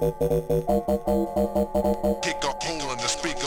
Kick a hole in the speaker.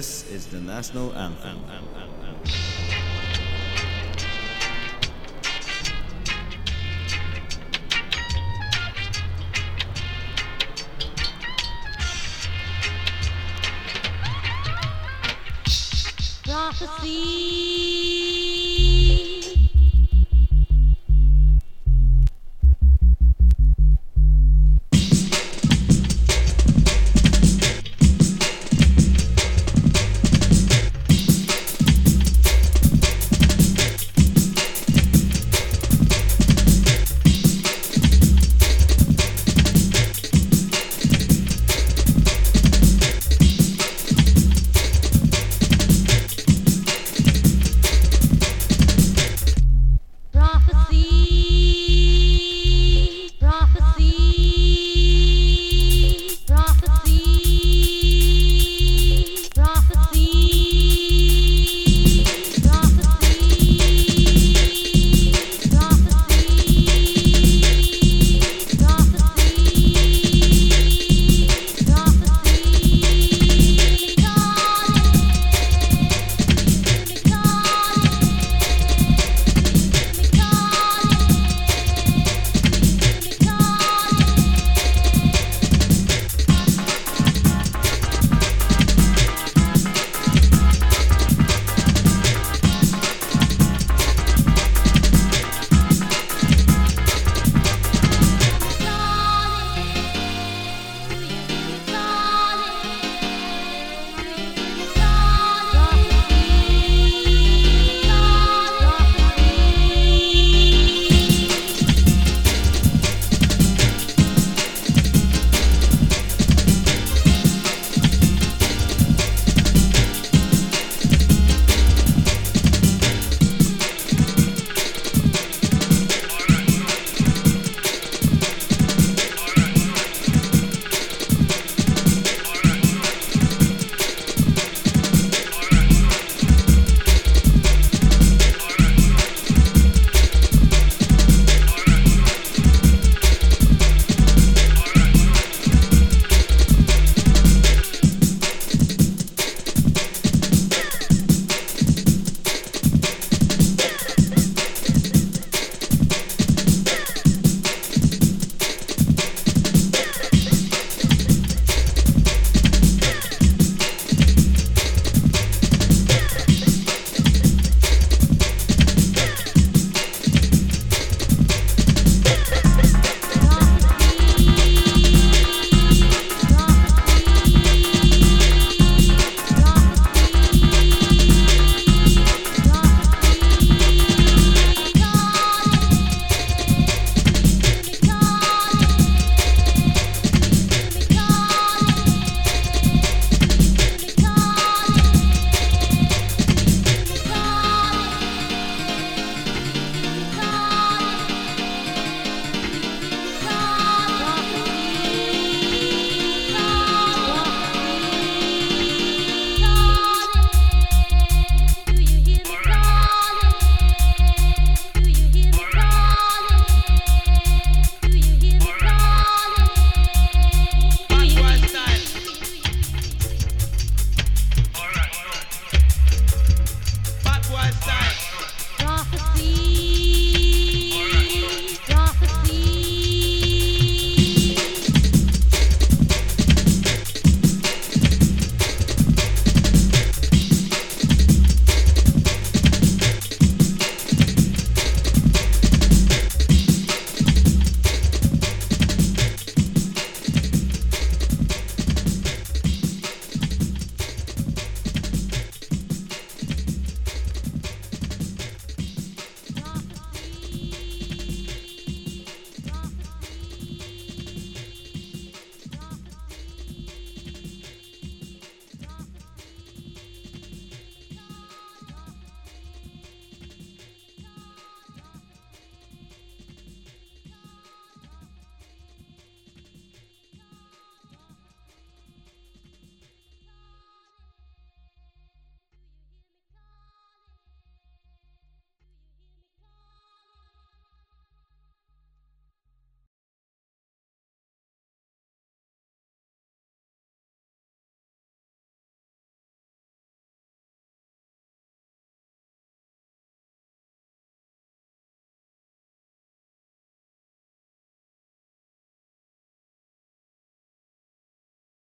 This is the national anthem. Prophecy.